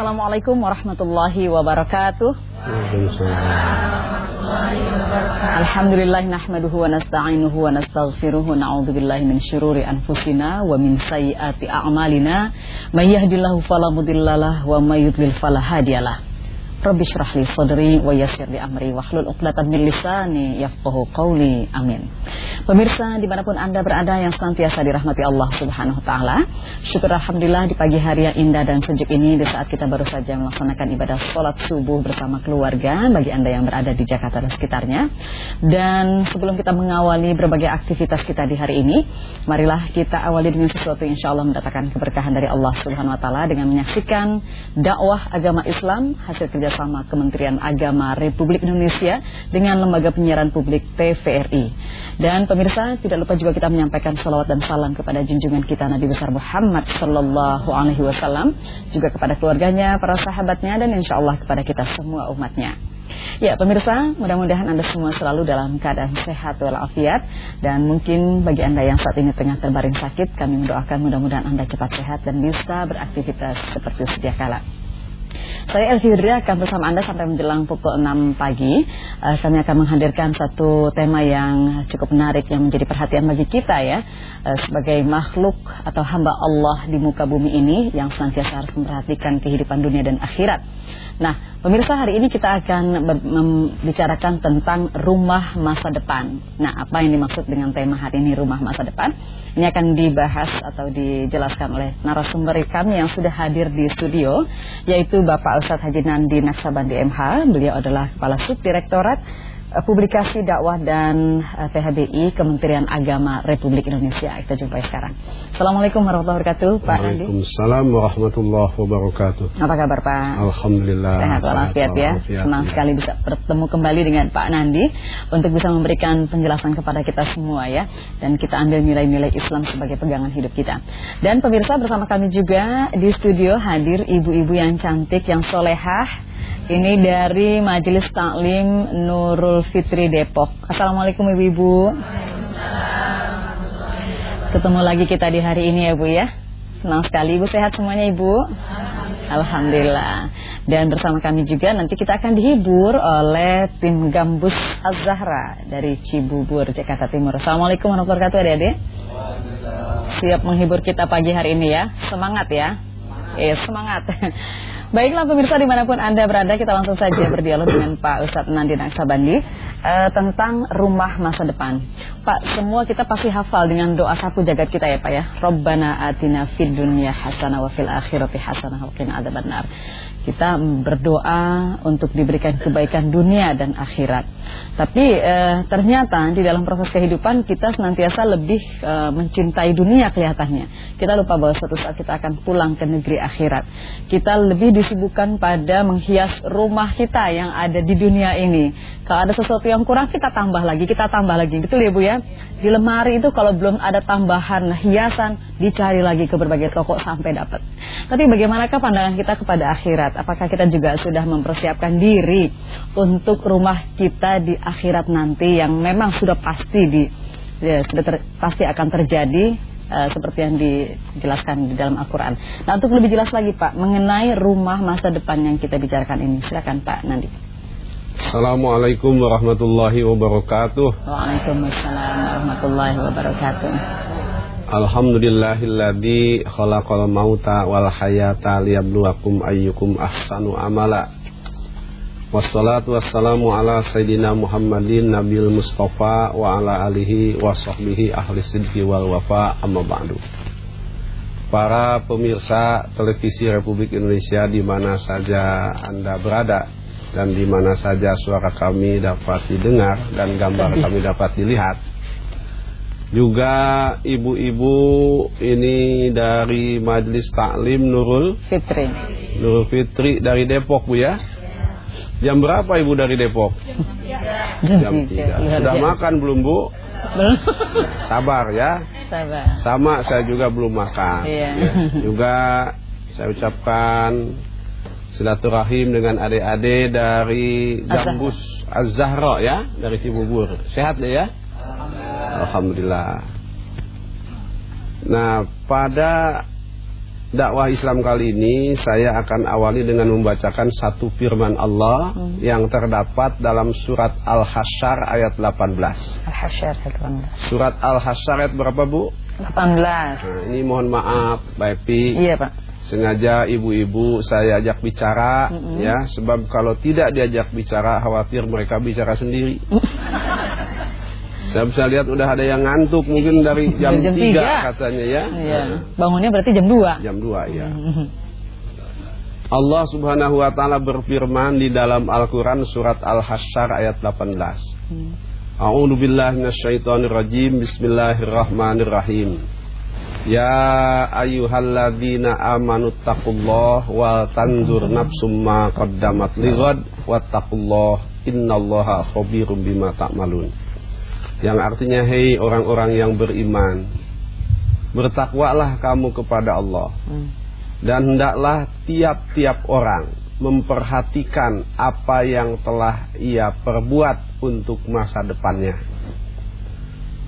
Assalamualaikum warahmatullahi wabarakatuh. Alhamdulillah nahmaduhu wa nasta'inuhu wa nastaghfiruhu na'udzu billahi min syururi anfusina wa min sayyiati a'malina may yahdihillahu fala mudhillalah wa may yudlil fala hadiyalah. Rabbi syrah li sadri wa yassir li amri wahlul 'uqdatam min lisani yafqahu qawli. Amin. Pemirsa di mana pun Anda berada yang senantiasa dirahmati Allah Subhanahu wa taala. Syukur alhamdulillah di pagi hari yang indah dan sejuk ini di saat kita baru saja melaksanakan ibadah salat subuh bersama keluarga bagi Anda yang berada di Jakarta dan sekitarnya. Dan sebelum kita mengawali berbagai aktivitas kita di hari ini, marilah kita awali dengan sesuatu yang insyaallah mendatangkan keberkahan dari Allah Subhanahu wa taala dengan menyaksikan dakwah agama Islam hasil kerja bersama Kementerian Agama Republik Indonesia dengan Lembaga Penyiaran Publik TVRI. Dan pemirsa, tidak lupa juga kita menyampaikan salawat dan salam kepada junjungan kita Nabi besar Muhammad Sallallahu Alaihi Wasallam, juga kepada keluarganya, para sahabatnya, dan insya Allah kepada kita semua umatnya. Ya pemirsa, mudah-mudahan Anda semua selalu dalam keadaan sehat walafiat dan mungkin bagi Anda yang saat ini tengah terbaring sakit, kami mendoakan mudah-mudahan Anda cepat sehat dan bisa beraktivitas seperti sedia kala. Saya Elvi Hidria akan bersama Anda sampai menjelang pukul 6 pagi. Uh, kami akan menghadirkan satu tema yang cukup menarik yang menjadi perhatian bagi kita ya. Uh, sebagai makhluk atau hamba Allah di muka bumi ini yang senantiasa harus memperhatikan kehidupan dunia dan akhirat. Nah, pemirsa hari ini kita akan membicarakan tentang rumah masa depan. Nah, apa yang dimaksud dengan tema hari ini rumah masa depan? Ini akan dibahas atau dijelaskan oleh narasumber kami yang sudah hadir di studio, yaitu Bapak Ustadz Haji Nandi Naksabandi MH. Beliau adalah Kepala Subdirektorat publikasi dakwah dan uh, eh, PHBI Kementerian Agama Republik Indonesia. Kita jumpai sekarang. Assalamualaikum warahmatullahi wabarakatuh, Pak Nandi. Waalaikumsalam warahmatullahi wabarakatuh. Apa kabar Pak? Alhamdulillah. Sehat walafiat ya. Senang ya. sekali bisa bertemu kembali dengan Pak Nandi untuk bisa memberikan penjelasan kepada kita semua ya. Dan kita ambil nilai-nilai Islam sebagai pegangan hidup kita. Dan pemirsa bersama kami juga di studio hadir ibu-ibu yang cantik, yang solehah ini dari Majelis Taklim Nurul Fitri Depok. Assalamualaikum Ibu-ibu. Ketemu lagi kita di hari ini ya Bu ya. Senang sekali Ibu sehat semuanya Ibu. Alhamdulillah. Dan bersama kami juga nanti kita akan dihibur oleh tim Gambus Az-Zahra dari Cibubur, Jakarta Timur. Assalamualaikum warahmatullahi wabarakatuh adik-adik. Siap menghibur kita pagi hari ini ya. Semangat ya. Eh, semangat. Baiklah pemirsa di mana pun Anda berada kita langsung saja berdialog dengan Pak Ustadz Nandi Naksabandi uh, Tentang rumah masa depan. Pak semua kita pasti hafal dengan doa sapu jagat kita ya Pak ya. Robbana atina fid dunya hasanah wa fil akhirati hasanah wa qina adzabannar kita berdoa untuk diberikan kebaikan dunia dan akhirat. Tapi eh, ternyata di dalam proses kehidupan kita senantiasa lebih eh, mencintai dunia kelihatannya. Kita lupa bahwa suatu saat kita akan pulang ke negeri akhirat. Kita lebih disibukkan pada menghias rumah kita yang ada di dunia ini. Kalau ada sesuatu yang kurang kita tambah lagi, kita tambah lagi. Betul ya Bu ya? Di lemari itu kalau belum ada tambahan hiasan, dicari lagi ke berbagai toko sampai dapat. Tapi bagaimanakah pandangan kita kepada akhirat? Apakah kita juga sudah mempersiapkan diri untuk rumah kita di akhirat nanti yang memang sudah pasti di ya, sudah ter, pasti akan terjadi uh, seperti yang dijelaskan di dalam Al-Qur'an. Nah, untuk lebih jelas lagi Pak mengenai rumah masa depan yang kita bicarakan ini, silakan Pak Nandi. Assalamualaikum warahmatullahi wabarakatuh Waalaikumsalam warahmatullahi wabarakatuh Alhamdulillahilladzi khalaqal mauta wal hayata liyabluwakum ayyukum ahsanu amala Wassalatu wassalamu ala Sayyidina Muhammadin Nabil Mustafa wa ala alihi wa sahbihi ahli sidki wal wafa amma ba'du Para pemirsa televisi Republik Indonesia di mana saja Anda berada dan di mana saja suara kami dapat didengar dan gambar kami dapat dilihat. Juga ibu-ibu ini dari Majelis Taklim Nurul Fitri. Nurul Fitri dari Depok Bu ya. Jam berapa Ibu dari Depok? Jam 3. Sudah makan belum Bu? Belum. Sabar ya. Sabar. Sama saya juga belum makan. Iya. Ya. Juga saya ucapkan silaturahim dengan adik-adik dari Jambus Az-Zahra ya, dari Cibubur. Sehat deh ya? Alhamdulillah. Nah, pada dakwah Islam kali ini saya akan awali dengan membacakan satu firman Allah hmm. yang terdapat dalam surat Al-Hasyr ayat 18. Al-Hasyr ayat 18. Surat Al-Hasyr ayat berapa, Bu? 18. Nah, ini mohon maaf, Pak Epi. Iya, Pak. Sengaja ibu-ibu saya ajak bicara mm -hmm. ya, sebab kalau tidak diajak bicara khawatir mereka bicara sendiri. Saya bisa lihat udah ada yang ngantuk mungkin dari jam, jam 3, 3 katanya ya. Iya. Bangunnya berarti jam 2. Jam 2 ya. Allah Subhanahu wa taala berfirman di dalam Al-Qur'an surat Al-Hasyr ayat 18. Hmm. A'udzu billahi minasyaitonir rajim. Bismillahirrahmanirrahim. Ya ayyuhalladzina amanu taqullaha wa tanzur nafsum ma qaddamat lighad wattaqullaha innallaha khabirum bima ta'malun. Yang artinya hei orang-orang yang beriman bertakwalah kamu kepada Allah hmm. dan hendaklah tiap-tiap orang memperhatikan apa yang telah ia perbuat untuk masa depannya.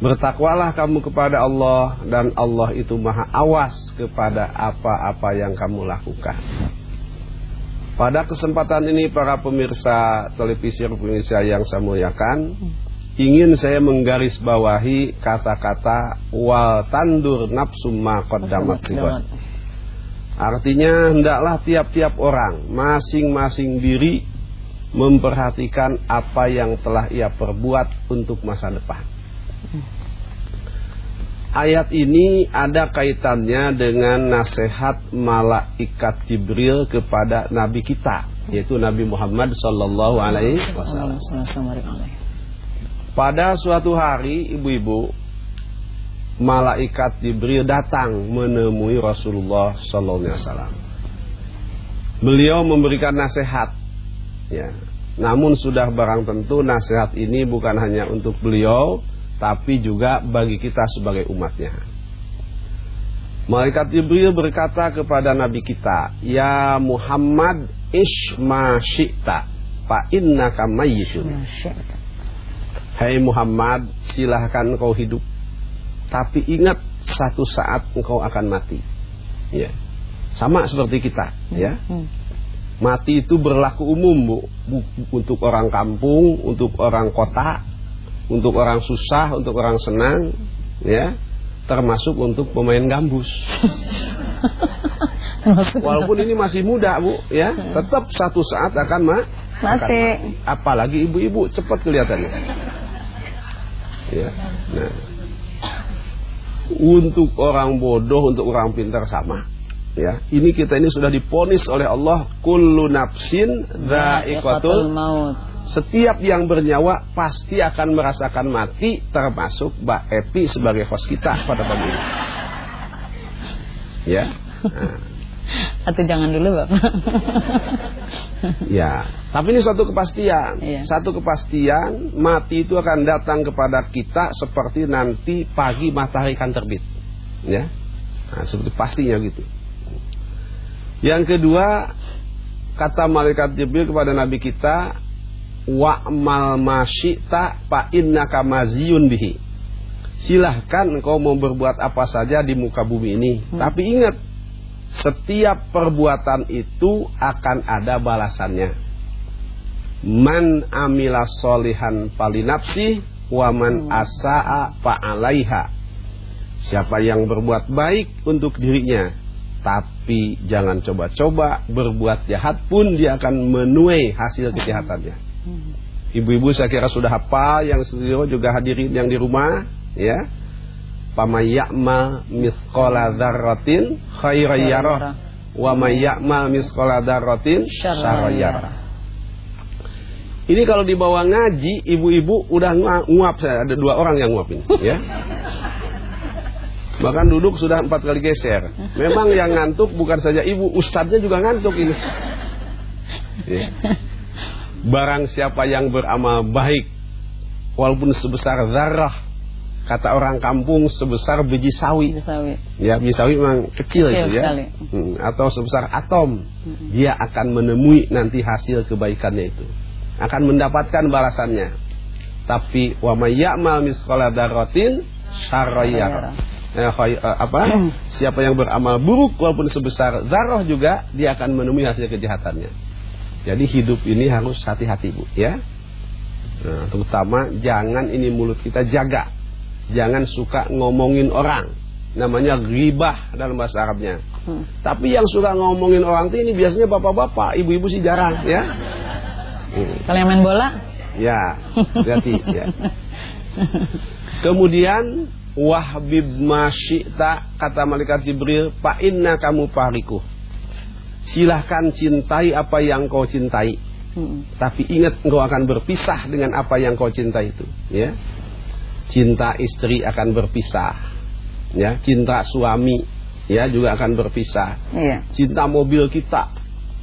Bertakwalah kamu kepada Allah dan Allah itu maha awas kepada apa-apa yang kamu lakukan. Pada kesempatan ini para pemirsa televisi Indonesia yang saya muliakan, ingin saya menggarisbawahi kata-kata wal tandur nafsu ma qaddamat Artinya hendaklah tiap-tiap orang masing-masing diri memperhatikan apa yang telah ia perbuat untuk masa depan. Ayat ini ada kaitannya dengan nasihat malaikat Jibril kepada nabi kita, yaitu Nabi Muhammad sallallahu alaihi wasallam. Pada suatu hari ibu-ibu malaikat Jibril datang menemui Rasulullah sallallahu alaihi wasallam. Beliau memberikan nasihat ya. Namun sudah barang tentu nasihat ini bukan hanya untuk beliau tapi juga bagi kita sebagai umatnya. Malaikat Jibril berkata kepada Nabi kita, "Ya Muhammad, isma syi'ta, fa innaka mayyitun." Hai Muhammad, silahkan engkau hidup. Tapi ingat satu saat engkau akan mati. Ya. Sama seperti kita, ya. Hmm. Mati itu berlaku umum, Bu. Untuk orang kampung, untuk orang kota, untuk orang susah, untuk orang senang, ya. Termasuk untuk pemain gambus. Walaupun ini masih muda, Bu, ya. Hmm. Tetap satu saat akan ma mati. Akan mati. Apalagi ibu-ibu cepat kelihatannya ya. Nah, untuk orang bodoh, untuk orang pintar sama. Ya, ini kita ini sudah diponis oleh Allah kullu nafsin dha'iqatul maut. Setiap yang bernyawa pasti akan merasakan mati termasuk Mbak Epi sebagai host kita pada pagi ini. Ya. Nah. Atau jangan dulu Bapak. ya, tapi ini satu kepastian. Iya. Satu kepastian mati itu akan datang kepada kita seperti nanti pagi matahari akan terbit. Ya. Nah, seperti pastinya gitu. Yang kedua, kata malaikat Jibril kepada nabi kita, wa'mal masyita fa innaka maziyun bihi. Silahkan engkau mau berbuat apa saja di muka bumi ini, hmm. tapi ingat setiap perbuatan itu akan ada balasannya. Man amila solihan falinapsi wa man hmm. asa'a fa'alaiha. Siapa yang berbuat baik untuk dirinya, tapi jangan coba-coba berbuat jahat pun dia akan menuai hasil kejahatannya. Hmm. Ibu-ibu saya kira sudah hafal yang studio juga hadirin yang di rumah, ya Pamayakmal misqala dzarratin khairan yarah wa may ya'mal misqala dzarratin syarran Ini kalau dibawa ngaji, ibu-ibu udah nguap saya ada dua orang yang nguapin, ya. Bahkan duduk sudah empat kali geser. Memang yang ngantuk bukan saja ibu, ustadznya juga ngantuk ini. Ya. Barang siapa yang beramal baik, walaupun sebesar zarah kata orang kampung sebesar biji sawi. Biji sawi. Ya, biji sawi memang kecil, kecil itu ya. Hmm, atau sebesar atom. Hmm. Dia akan menemui nanti hasil kebaikannya itu. Akan mendapatkan balasannya. Tapi wa may ya'mal misqala dzarratin eh, eh, apa? siapa yang beramal buruk walaupun sebesar zarah juga dia akan menemui hasil kejahatannya. Jadi hidup ini harus hati-hati Bu, ya. Nah, terutama jangan ini mulut kita jaga. Jangan suka ngomongin orang. Namanya ghibah dalam bahasa Arabnya. Hmm. Tapi yang suka ngomongin orang tuh ini biasanya bapak-bapak, ibu-ibu sih jarang, ya. Hmm. Kalau yang main bola? Ya, berarti ya. Kemudian wahbib masyita kata malaikat Jibril, fa inna kamu pariku. Silahkan cintai apa yang kau cintai. Hmm. Tapi ingat engkau akan berpisah dengan apa yang kau cintai itu, ya. Cinta istri akan berpisah. Ya, cinta suami ya juga akan berpisah. Iya. Cinta mobil kita.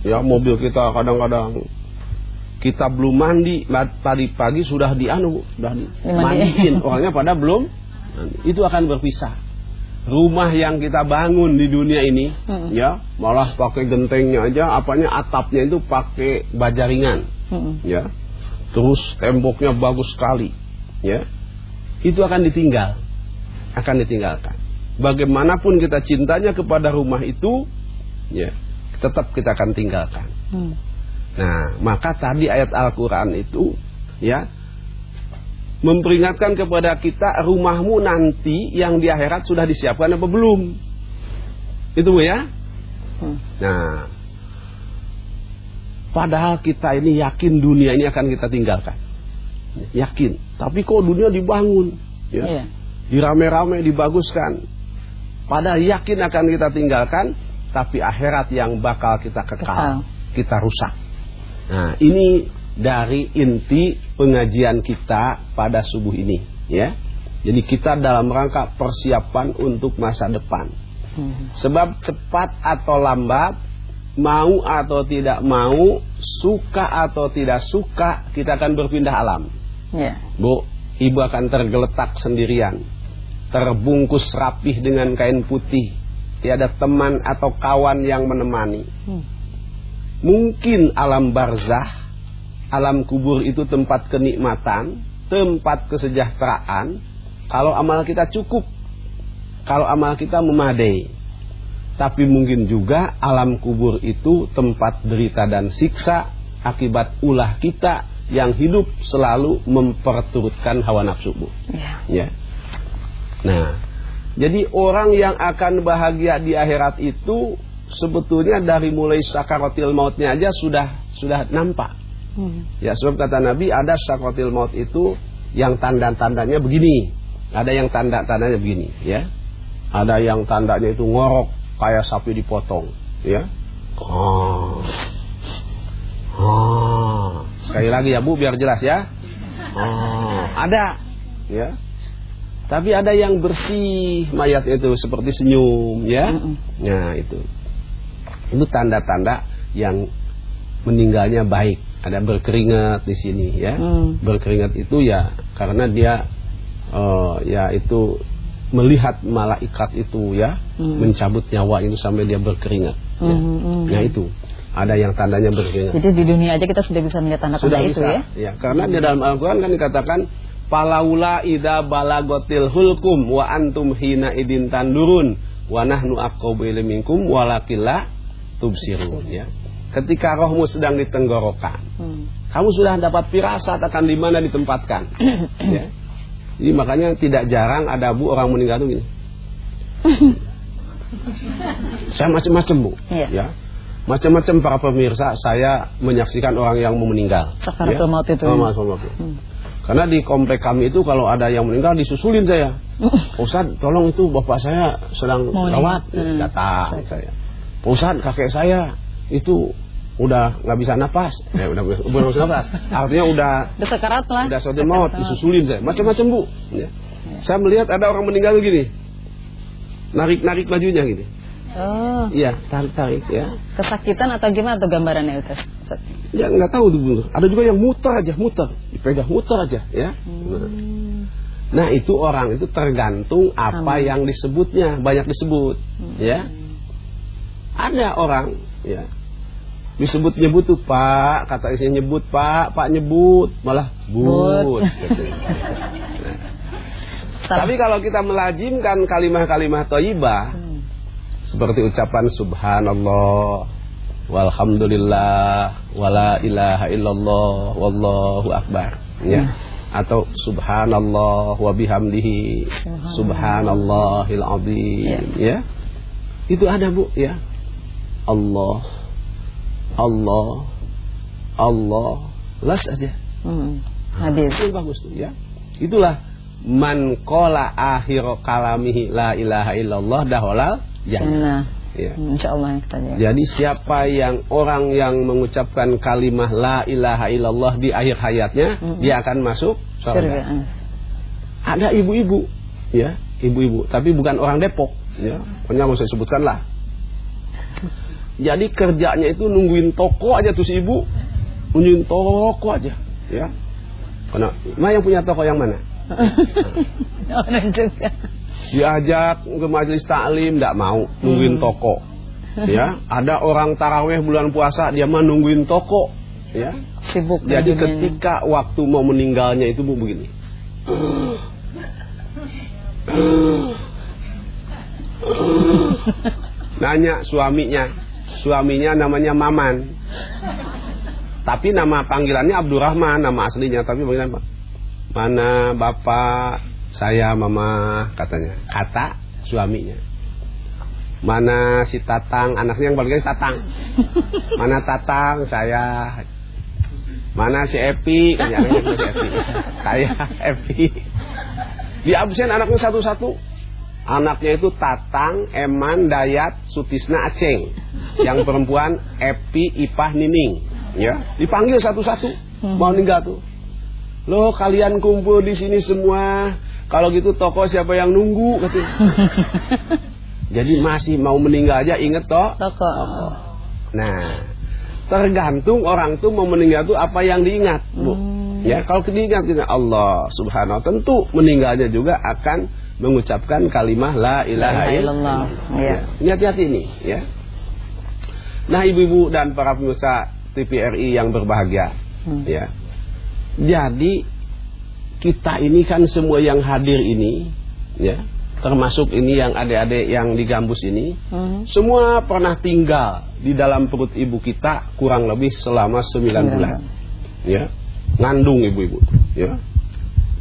Ya, mobil kita kadang-kadang kita belum mandi tadi pagi sudah dianu sudah Dimandiin. dimandiin orangnya pada belum itu akan berpisah rumah yang kita bangun di dunia ini Mm-mm. ya malah pakai gentengnya aja apanya atapnya itu pakai baja ringan Hmm. ya terus temboknya bagus sekali ya itu akan ditinggal akan ditinggalkan bagaimanapun kita cintanya kepada rumah itu ya tetap kita akan tinggalkan Hmm. Nah, maka tadi ayat Al-Quran itu ya memperingatkan kepada kita rumahmu nanti yang di akhirat sudah disiapkan apa belum? Itu Bu, ya. Hmm. Nah, padahal kita ini yakin dunia ini akan kita tinggalkan. Yakin. Tapi kok dunia dibangun? Ya. Iya. Dirame-rame, dibaguskan. Padahal yakin akan kita tinggalkan, tapi akhirat yang bakal kita kekal, Kekal. kita rusak. Nah, ini dari inti pengajian kita pada subuh ini, ya. Jadi kita dalam rangka persiapan untuk masa depan. Hmm. Sebab cepat atau lambat, mau atau tidak mau, suka atau tidak suka, kita akan berpindah alam. Iya. Bu, ibu akan tergeletak sendirian, terbungkus rapih dengan kain putih, tiada teman atau kawan yang menemani. Hmm. Mungkin alam barzah, alam kubur itu tempat kenikmatan, tempat kesejahteraan, kalau amal kita cukup, kalau amal kita memadai. Tapi mungkin juga alam kubur itu tempat derita dan siksa akibat ulah kita yang hidup selalu memperturutkan hawa nafsu. Bu. Iya. Ya. Nah, jadi orang yang akan bahagia di akhirat itu sebetulnya dari mulai sakaratil mautnya aja sudah sudah nampak. Hmm. Ya, sebab kata Nabi ada sakaratil maut itu yang tanda-tandanya begini. Ada yang tanda-tandanya begini, ya. Ada yang tandanya itu ngorok kayak sapi dipotong, ya. Oh. Oh. Sekali lagi ya Bu biar jelas ya. Oh, ada. Ya. Tapi ada yang bersih mayat itu seperti senyum ya. Nah, itu. Itu tanda-tanda yang meninggalnya baik. Ada berkeringat di sini ya. Hmm. Berkeringat itu ya karena dia eh, ya itu melihat malaikat itu ya Hmm. mencabut nyawa itu sampai dia berkeringat. Ya. Hmm, hmm. Nah, itu. Ada yang tandanya berkeringat. Jadi di dunia aja kita sudah bisa melihat tanda-tanda Sudah itu bisa. ya. karena di dalam Al-Qur'an kan dikatakan Palaula ida balagotil hulkum wa antum hina idin tandurun wa nahnu aqrabu minkum walakilla tubsirun ya. Ketika rohmu sedang di tenggorokan, Hmm. kamu sudah dapat firasat akan di mana ditempatkan. ya. Jadi makanya tidak jarang ada bu orang meninggal itu gini. saya macam-macam bu, Iya. ya. Macam-macam para pemirsa saya menyaksikan orang yang mau meninggal. Sakaratul maut itu. Oh, sakaratul maut. Hmm. Karena di komplek kami itu kalau ada yang meninggal disusulin saya. Ustaz, tolong itu bapak saya sedang Mau rawat. Hmm. Datang saya. Ustaz, kakek saya itu udah nggak bisa napas. Ya, udah bisa napas. Artinya udah sekarat lah. udah suatu maut disusulin saya. Macam-macam bu. Ya. Saya melihat ada orang meninggal gini, narik-narik bajunya gini. Oh, Iya, tarik-tarik ya. kesakitan atau gimana tuh gambarannya itu? Ya nggak tahu tuh bu. Ada juga yang muter aja, muter, dipegang muter aja ya. Nah. Hmm. Nah itu orang itu tergantung apa Sama. yang disebutnya banyak disebut, ya. Ada orang, ya, disebut nyebut tuh Pak, kata isinya nyebut Pak, Pak nyebut, malah but. But. gitu. Salah. Tapi kalau kita melajimkan kalimah-kalimah Hmm. Seperti ucapan subhanallah walhamdulillah wala ilaha illallah wallahu akbar. Ya. Atau subhanallah wa bihamdihi subhanallahil azim. Ya. Itu ada Bu ya. Allah Allah Allah. Las aja. Hmm. Habis. itu bagus tuh ya. Itulah man qala akhir kalamihi la ilaha illallah daholal jannah ya Hmm, Insya Allah yang kita jaga. jadi siapa yang orang yang mengucapkan kalimah la ilaha illallah di akhir hayatnya, Mm-mm. dia akan masuk Surga. Hmm. Ada ibu-ibu, ya, ibu-ibu, tapi bukan orang Depok, ya. Pokoknya mau saya sebutkan lah. Jadi kerjanya itu nungguin toko aja tuh si ibu, nungguin toko aja, ya. Karena, Ma yang punya toko yang mana? Orang juga. Diajak ke majelis taklim tidak mau nungguin Hmm. toko. Ya ada orang taraweh bulan puasa dia mah nungguin toko ya. Sibuk. jadi ketika waktu mau meninggalnya itu bu begini. Nanya suaminya suaminya namanya Maman. Tapi nama panggilannya Abdurrahman nama aslinya tapi panggilan apa? Mana bapak saya mama katanya. Kata suaminya. Mana si Tatang? Anaknya yang paling Tatang. Mana Tatang? Saya. Mana si Epi? Anaknya si Epi. Saya Epi. Di absen anaknya satu-satu. Anaknya itu Tatang Eman Dayat Sutisna Aceng. Yang perempuan Epi Ipah Nining. Ya dipanggil satu-satu. Mau ninggal tuh. Loh kalian kumpul di sini semua. Kalau gitu toko siapa yang nunggu katanya. Jadi masih mau meninggal aja inget toh. Toko. Nah, tergantung orang tuh mau meninggal tuh apa yang diingat, Bu. Hmm. Ya, kalau diingat dengan Allah Subhanahu tentu meninggalnya juga akan mengucapkan kalimah la ilaha illallah. Ya. Ini hati-hati nih, ya. Nah, ibu-ibu dan para pemirsa TVRI yang berbahagia, Hmm. ya. Jadi kita ini kan semua yang hadir ini, ya, termasuk ini yang adik-adik yang di gambus ini, Hmm. semua pernah tinggal di dalam perut ibu kita kurang lebih selama 9 Sembilan bulan. Ya. Ngandung ibu-ibu, ya.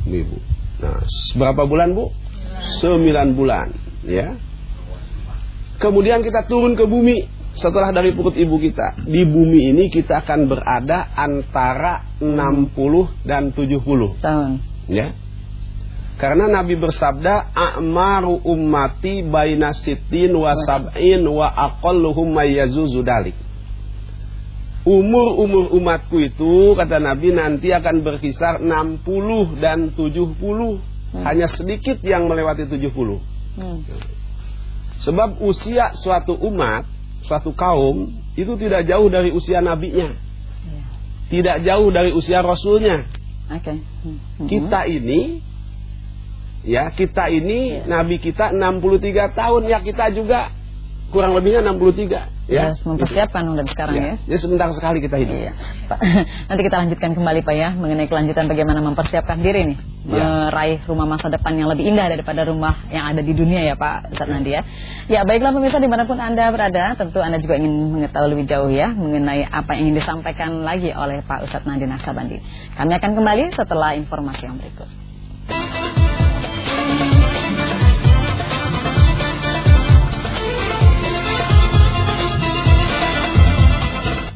Ibu. Nah, berapa bulan, Bu? 9 bulan, ya. Kemudian kita turun ke bumi setelah dari perut ibu kita. Di bumi ini kita akan berada antara 60 dan 70 Tahun. Ya. Karena Nabi bersabda a'maru ummati baina sitin wa sab'in wa aqalluhum mayyazuzu dalik. Umur-umur umatku itu kata Nabi nanti akan berkisar 60 dan 70. Hanya sedikit yang melewati 70. Hmm. Sebab usia suatu umat, suatu kaum itu tidak jauh dari usia nabinya. Iya. Tidak jauh dari usia rasulnya. Oke. Hmm. Hmm. kita ini ya kita ini Iya. nabi kita 63 tahun ya kita juga kurang lebihnya 63 ya. Harus mempersiapkan dari sekarang ya. Ya, ya sebentar sekali kita hidup. Iya, Pak. Nanti kita lanjutkan kembali Pak ya mengenai kelanjutan bagaimana mempersiapkan diri nih Ya. meraih rumah masa depan yang lebih indah daripada rumah yang ada di dunia ya Pak Nandi ya. Ya baiklah pemirsa di mana pun anda berada, tentu anda juga ingin mengetahui lebih jauh ya mengenai apa yang ingin disampaikan lagi oleh Pak Ustadz Nandi Nasabandi. Kami akan kembali setelah informasi yang berikut.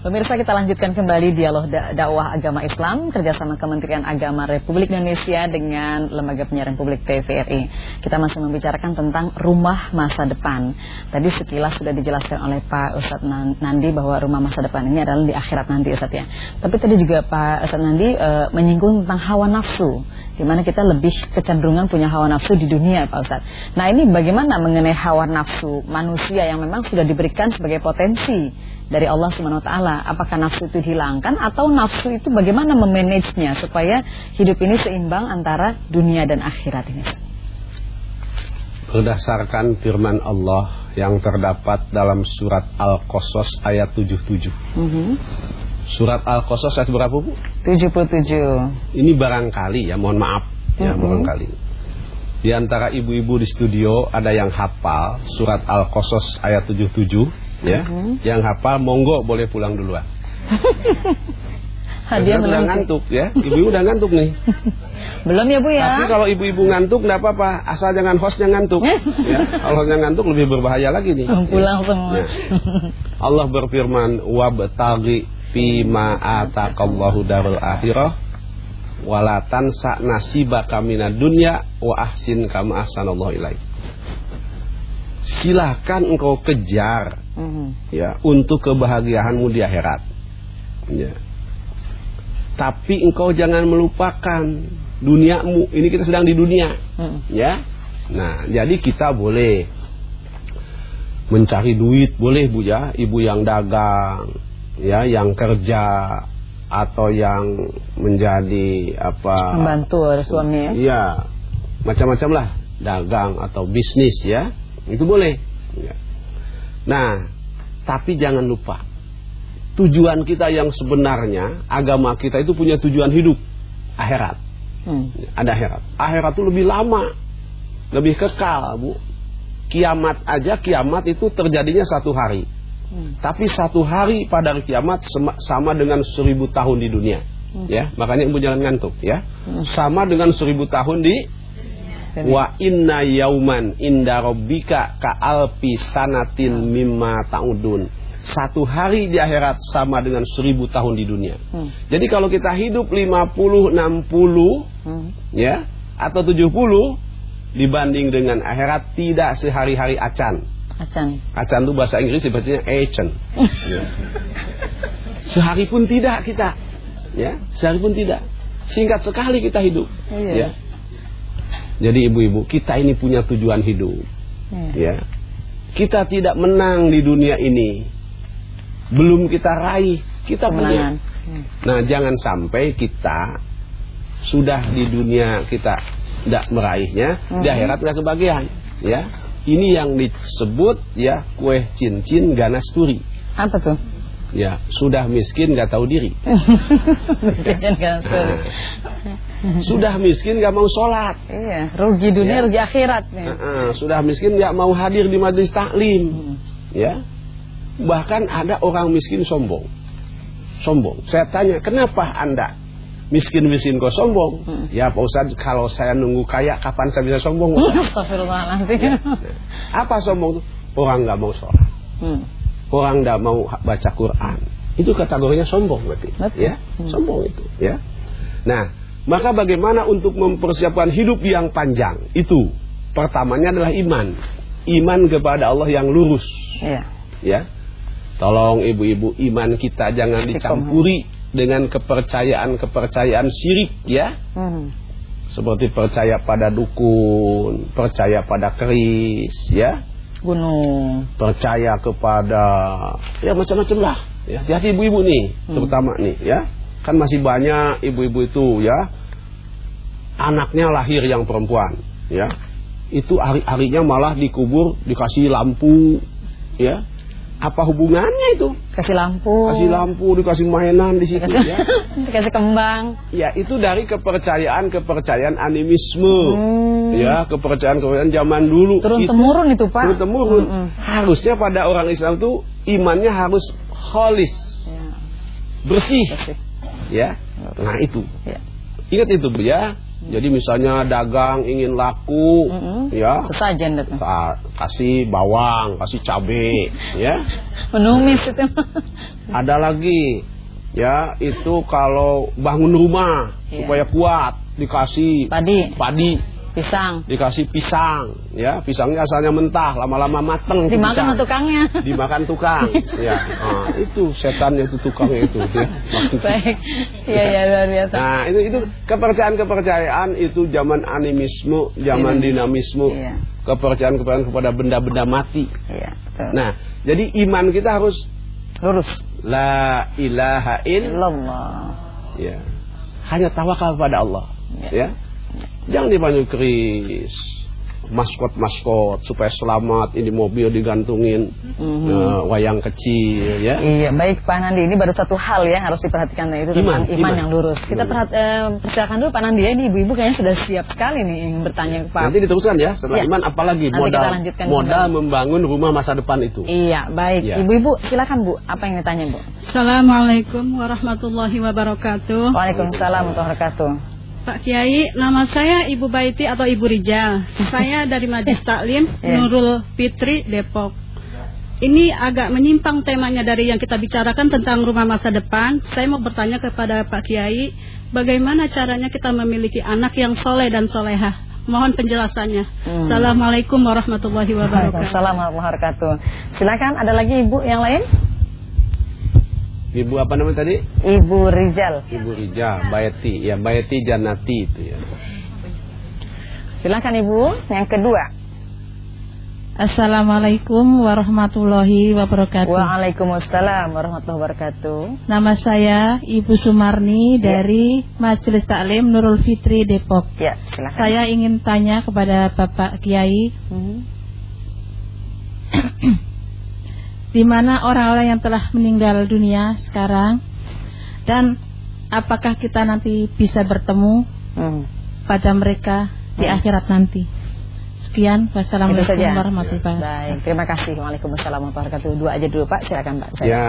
Pemirsa kita lanjutkan kembali dialog da- dakwah agama Islam kerjasama Kementerian Agama Republik Indonesia dengan Lembaga Penyiaran Publik TVRI. Kita masih membicarakan tentang rumah masa depan. Tadi sekilas sudah dijelaskan oleh Pak Ustadz Nan- Nandi bahwa rumah masa depan ini adalah di akhirat nanti Ustadz ya. Tapi tadi juga Pak Ustadz Nandi eh, menyinggung tentang hawa nafsu. Di mana kita lebih kecenderungan punya hawa nafsu di dunia Pak Ustadz. Nah ini bagaimana mengenai hawa nafsu manusia yang memang sudah diberikan sebagai potensi dari Allah Subhanahu wa taala. Apakah nafsu itu dihilangkan atau nafsu itu bagaimana memanagenya supaya hidup ini seimbang antara dunia dan akhirat ini? Berdasarkan firman Allah yang terdapat dalam surat Al-Qasas ayat 77. Mhm. Surat Al-Qasas ayat berapa, Bu? 77. Ini barangkali ya, mohon maaf ya Mhm. barangkali. Di antara ibu-ibu di studio ada yang hafal surat Al-Qasas ayat 77 ya. Mhm. Yang hafal monggo boleh pulang duluan. Hadiah udah ngantuk ya. Ibu-ibu udah ngantuk nih. Belum ya Bu ya? Tapi kalau ibu-ibu ngantuk enggak apa-apa, asal jangan hostnya ngantuk. ya. Kalau hostnya ngantuk lebih berbahaya lagi nih. Pulang Ya. semua. Ya. Allah berfirman wabtaghi fima ataqallahu darul akhirah wala tansa nasibaka minad dunya wa ahsin kama ahsanallahu ilaik. Silahkan engkau kejar Mhm. ya untuk kebahagiaanmu di akhirat. Ya. Tapi engkau jangan melupakan duniamu. Ini kita sedang di dunia, Mhm. ya. Nah, jadi kita boleh mencari duit, boleh Bu ya, ibu yang dagang, ya, yang kerja atau yang menjadi apa? Membantu suami ya. Iya, macam-macam lah, dagang atau bisnis ya, itu boleh. Ya. Nah, tapi jangan lupa tujuan kita yang sebenarnya agama kita itu punya tujuan hidup akhirat. Hmm. Ada akhirat. Akhirat itu lebih lama, lebih kekal, bu. Kiamat aja kiamat itu terjadinya satu hari. Hmm. Tapi satu hari pada kiamat sama dengan seribu tahun di dunia. Ya, makanya ibu jangan ngantuk ya. Hmm. Sama dengan seribu tahun di Dan- Wa inna yauman inda rabbika ka'alfi sanatin mimma ta'udun. Satu hari di akhirat sama dengan seribu tahun di dunia. Hmm. Jadi kalau kita hidup 50, 60 Hmm. ya atau 70 dibanding dengan akhirat tidak sehari-hari acan. Acan. Acan itu bahasa Inggris sebetulnya acan. Ya. Sehari pun tidak kita. Ya, sehari pun tidak. Singkat sekali kita hidup. Iya. Ya. Jadi ibu-ibu, kita ini punya tujuan hidup. Iya. Ya. Kita tidak menang di dunia ini. Belum kita raih, kita punya. Hmm. Nah, jangan sampai kita sudah di dunia kita tidak meraihnya, di Mhm. akhirat nggak kebagian, ya. Ini yang disebut ya kue cincin ganas turi. Apa tuh? Ya, sudah miskin nggak tahu diri. Jangan kan sorry. Sudah miskin nggak mau sholat. Iya, rugi dunia, Ya. rugi akhirat nih. Heeh, sudah miskin nggak mau hadir di majelis taklim. Hmm. Ya. Bahkan ada orang miskin sombong. Sombong. Saya tanya, kenapa Anda miskin-miskin kok sombong? Hmm. Ya Pak Ustadz, kalau saya nunggu kaya, kapan saya bisa sombong? Astagfirullahaladzim. Ya. Apa sombong itu? Orang nggak mau sholat. Hmm. Orang nggak mau baca Quran. Itu kategorinya sombong berarti. Betul. Ya, Hmm. sombong itu. Ya. Nah, maka bagaimana untuk mempersiapkan hidup yang panjang? Itu pertamanya adalah iman. Iman kepada Allah yang lurus. Iya. Ya. Tolong ibu-ibu iman kita jangan dicampuri dengan kepercayaan-kepercayaan syirik ya. Hmm. Seperti percaya pada dukun, percaya pada keris ya, Gunung. percaya kepada ya macam-macam lah. Ya, hati ibu-ibu nih, Hmm. terutama nih ya. Kan masih banyak ibu-ibu itu ya anaknya lahir yang perempuan ya. Itu hari-harinya malah dikubur dikasih lampu ya. Apa hubungannya itu? Kasih lampu. Kasih lampu, dikasih mainan di situ Dikasih, ya. dikasih kembang. Ya, itu dari kepercayaan-kepercayaan animisme. Hmm. Ya, kepercayaan-kepercayaan zaman dulu. Turun Itu- temurun itu Pak. Turun temurun. Mm-mm. Harusnya pada orang Islam tuh imannya harus holis, Ya. bersih. Kasih. Ya. Nah, itu. Ya. Ingat itu, Bu ya. Jadi misalnya dagang ingin laku, Mm-mm. ya. Sesajen itu. Ka- kasih bawang, kasih cabe, ya. Menumis itu. Ada lagi ya itu kalau bangun rumah Iya. supaya kuat dikasih Padi, padi, pisang. dikasih pisang, ya pisangnya asalnya mentah, lama-lama mateng. Dimakan pisang. tukangnya. Dimakan tukang, ya Ah, itu setannya itu tukangnya itu. Ya. Makan Baik. Iya, iya luar biasa. Nah itu itu kepercayaan-kepercayaan itu zaman animisme, zaman dinamisme, Iya. kepercayaan-kepercayaan kepada benda-benda mati. Iya, betul. Nah jadi iman kita harus lurus. la ilaha illallah. Allah. Ya. Hanya tawakal pada Allah. Ya. Ya. Jangan dipanggil keris. maskot-maskot supaya selamat ini mobil digantungin Mhm. eh, wayang kecil ya. Iya, baik Pak Nandi. Ini baru satu hal ya harus diperhatikan yaitu Iman, tentang iman, iman. yang lurus. Kita perhat, eh, persilakan dulu Pak Nandi ya. Ini ibu-ibu kayaknya sudah siap sekali nih yang bertanya ke Pak. Nanti diteruskan ya setelah Iya. iman apalagi Nanti modal kita lanjutkan modal kembali. membangun rumah masa depan itu. Iya, baik. Iya. Ibu-ibu silakan Bu, apa yang ditanya Bu? Assalamualaikum warahmatullahi wabarakatuh. Waalaikumsalam warahmatullahi wabarakatuh. Pak Kiai, nama saya Ibu Baiti atau Ibu Rijal. Saya dari Majlis Taklim Ya. Nurul Fitri Depok. Ini agak menyimpang temanya dari yang kita bicarakan tentang rumah masa depan. Saya mau bertanya kepada Pak Kiai, bagaimana caranya kita memiliki anak yang soleh dan solehah? Mohon penjelasannya. Hmm. Assalamualaikum warahmatullahi wabarakatuh. Waalaikumsalam warahmatullahi wabarakatuh. Silakan ada lagi Ibu yang lain? Ibu apa namanya tadi? Ibu Rizal. Ibu Rija, Bayati, ya Bayati Janati itu ya. Silakan Ibu, yang kedua. Assalamualaikum warahmatullahi wabarakatuh. Waalaikumsalam warahmatullahi wabarakatuh. Nama saya Ibu Sumarni dari Majelis Taklim Nurul Fitri Depok. Ya, silakan. Saya ingin tanya kepada Bapak Kiai, Hmm. di mana orang-orang yang telah meninggal dunia sekarang dan apakah kita nanti bisa bertemu Hmm. pada mereka di Hmm. akhirat nanti? Sekian, wassalamualaikum warahmatullahi wabarakatuh. Baik, terima kasih. Waalaikumsalam warahmatullahi wabarakatuh. Dua aja dulu Pak, silakan Pak. Saya. Ya,